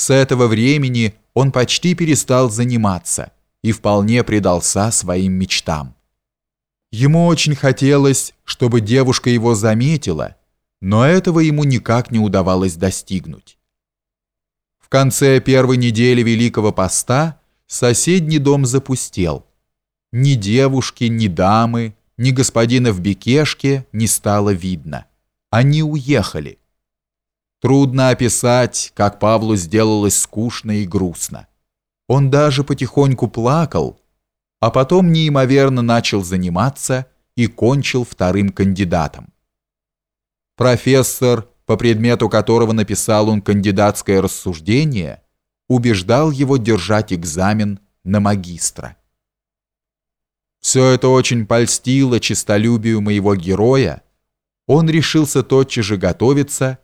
С этого времени он почти перестал заниматься и вполне предался своим мечтам. Ему очень хотелось, чтобы девушка его заметила, но этого ему никак не удавалось достигнуть. В конце первой недели Великого Поста соседний дом запустел. Ни девушки, ни дамы, ни господина в бекешке не стало видно. Они уехали. Трудно описать, как Павлу сделалось скучно и грустно. Он даже потихоньку плакал, а потом неимоверно начал заниматься и кончил вторым кандидатом. Профессор, по предмету которого написал он кандидатское рассуждение, убеждал его держать экзамен на магистра. Все это очень польстило честолюбию моего героя. Он решился тотчас же готовиться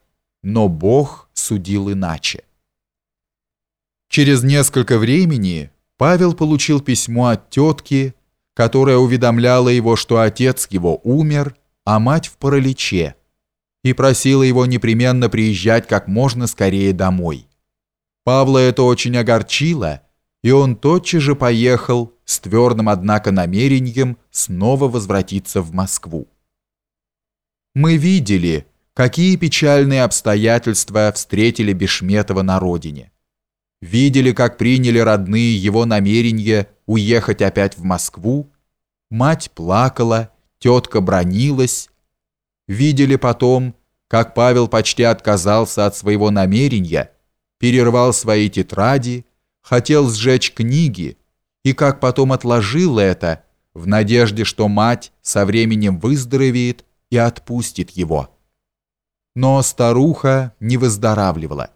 но Бог судил иначе. Через несколько времени Павел получил письмо от тетки, которая уведомляла его, что отец его умер, а мать в параличе, и просила его непременно приезжать как можно скорее домой. Павла это очень огорчило, и он тотчас же поехал с твердым, однако, намерением снова возвратиться в Москву. Мы видели, какие печальные обстоятельства встретили Бешметова на родине. Видели, как приняли родные его намерение уехать опять в Москву, мать плакала, тетка бронилась. Видели потом, как Павел почти отказался от своего намерения, перервал свои тетради, хотел сжечь книги, и как потом отложил это, в надежде, что мать со временем выздоровеет и отпустит его но старуха не выздоравливала.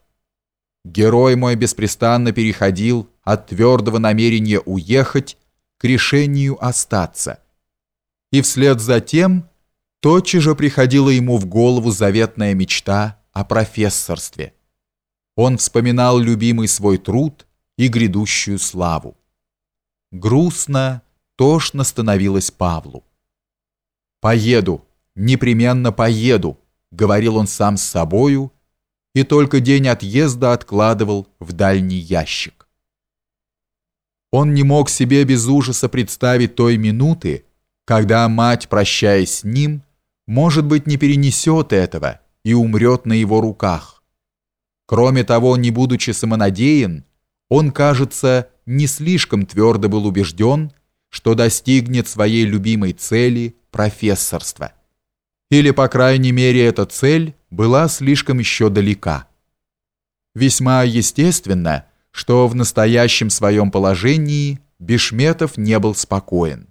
Герой мой беспрестанно переходил от твердого намерения уехать к решению остаться. И вслед за тем тотчас же приходила ему в голову заветная мечта о профессорстве. Он вспоминал любимый свой труд и грядущую славу. Грустно, тошно становилось Павлу. «Поеду, непременно поеду», говорил он сам с собою, и только день отъезда откладывал в дальний ящик. Он не мог себе без ужаса представить той минуты, когда мать, прощаясь с ним, может быть, не перенесет этого и умрет на его руках. Кроме того, не будучи самонадеян, он, кажется, не слишком твердо был убежден, что достигнет своей любимой цели – профессорства. Или, по крайней мере, эта цель была слишком еще далека. Весьма естественно, что в настоящем своем положении Бешметов не был спокоен.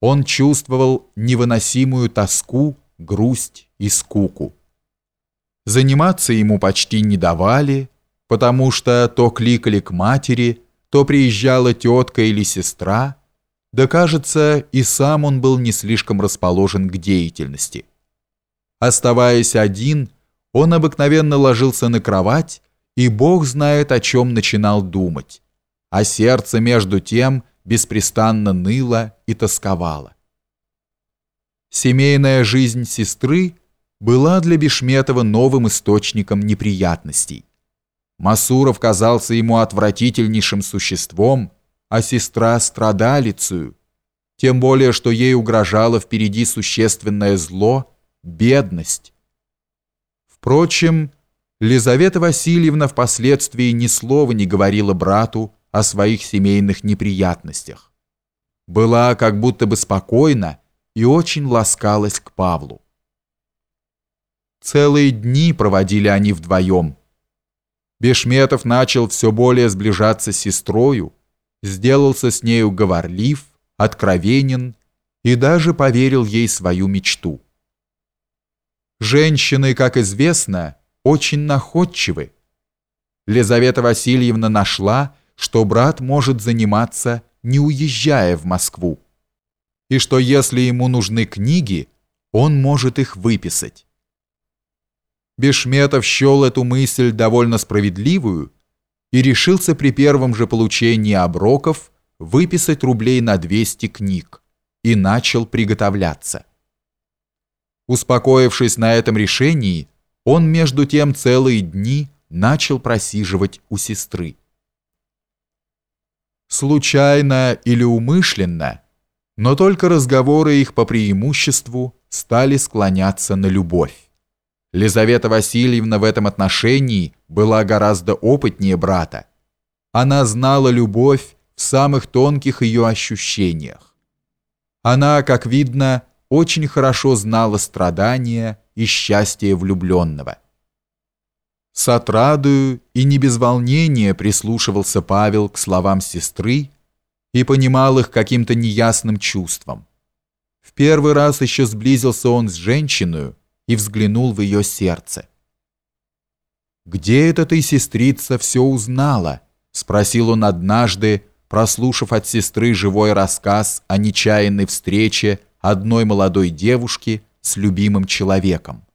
Он чувствовал невыносимую тоску, грусть и скуку. Заниматься ему почти не давали, потому что то кликали к матери, то приезжала тетка или сестра, да, кажется, и сам он был не слишком расположен к деятельности. Оставаясь один, он обыкновенно ложился на кровать, и Бог знает, о чем начинал думать, а сердце между тем беспрестанно ныло и тосковало. Семейная жизнь сестры была для Бешметова новым источником неприятностей. Масуров казался ему отвратительнейшим существом, а сестра страдалицею, тем более, что ей угрожало впереди существенное зло, бедность. Впрочем, Лизавета Васильевна впоследствии ни слова не говорила брату о своих семейных неприятностях. Была как будто бы спокойна и очень ласкалась к Павлу. Целые дни проводили они вдвоем. Бешметов начал все более сближаться с сестрою, сделался с нею говорлив, откровенен и даже поверил ей свою мечту. Женщины, как известно, очень находчивы. Лизавета Васильевна нашла, что брат может заниматься, не уезжая в Москву, и что если ему нужны книги, он может их выписать. Бешметов счел эту мысль довольно справедливую и решился при первом же получении оброков выписать рублей на 200 книг и начал приготовляться. Успокоившись на этом решении, он между тем целые дни начал просиживать у сестры. Случайно или умышленно, но только разговоры их по преимуществу стали склоняться на любовь. Лизавета Васильевна в этом отношении была гораздо опытнее брата. Она знала любовь в самых тонких ее ощущениях. Она, как видно, очень хорошо знала страдания и счастье влюбленного. С отрадою и не без волнения прислушивался Павел к словам сестры и понимал их каким-то неясным чувством. В первый раз еще сблизился он с женщиной и взглянул в ее сердце. «Где это ты, сестрица, все узнала?» — спросил он однажды, прослушав от сестры живой рассказ о нечаянной встрече одной молодой девушки с любимым человеком.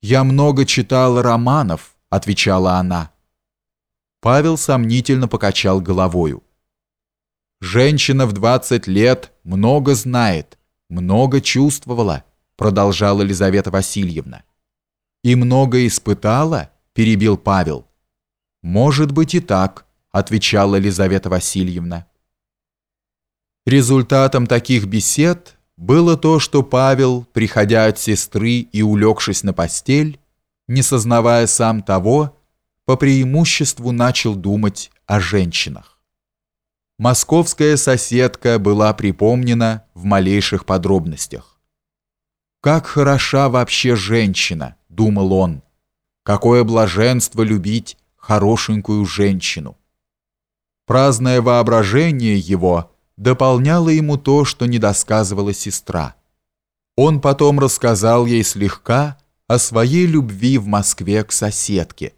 «Я много читала романов», — отвечала она. Павел сомнительно покачал головою. «Женщина в 20 лет много знает, много чувствовала», — продолжала Елизавета Васильевна. «И много испытала?» — перебил Павел. «Может быть и так», — отвечала Елизавета Васильевна. Результатом таких бесед было то, что Павел, приходя от сестры и улегшись на постель, не сознавая сам того, по преимуществу начал думать о женщинах. Московская соседка была припомнена в малейших подробностях. «Как хороша вообще женщина!» — думал он. «Какое блаженство любить хорошенькую женщину!» Праздное воображение его — дополняло ему то, что не досказывала сестра. Он потом рассказал ей слегка о своей любви в Москве к соседке,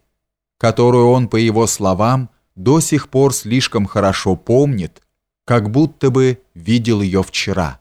которую он, по его словам, до сих пор слишком хорошо помнит, как будто бы видел ее вчера.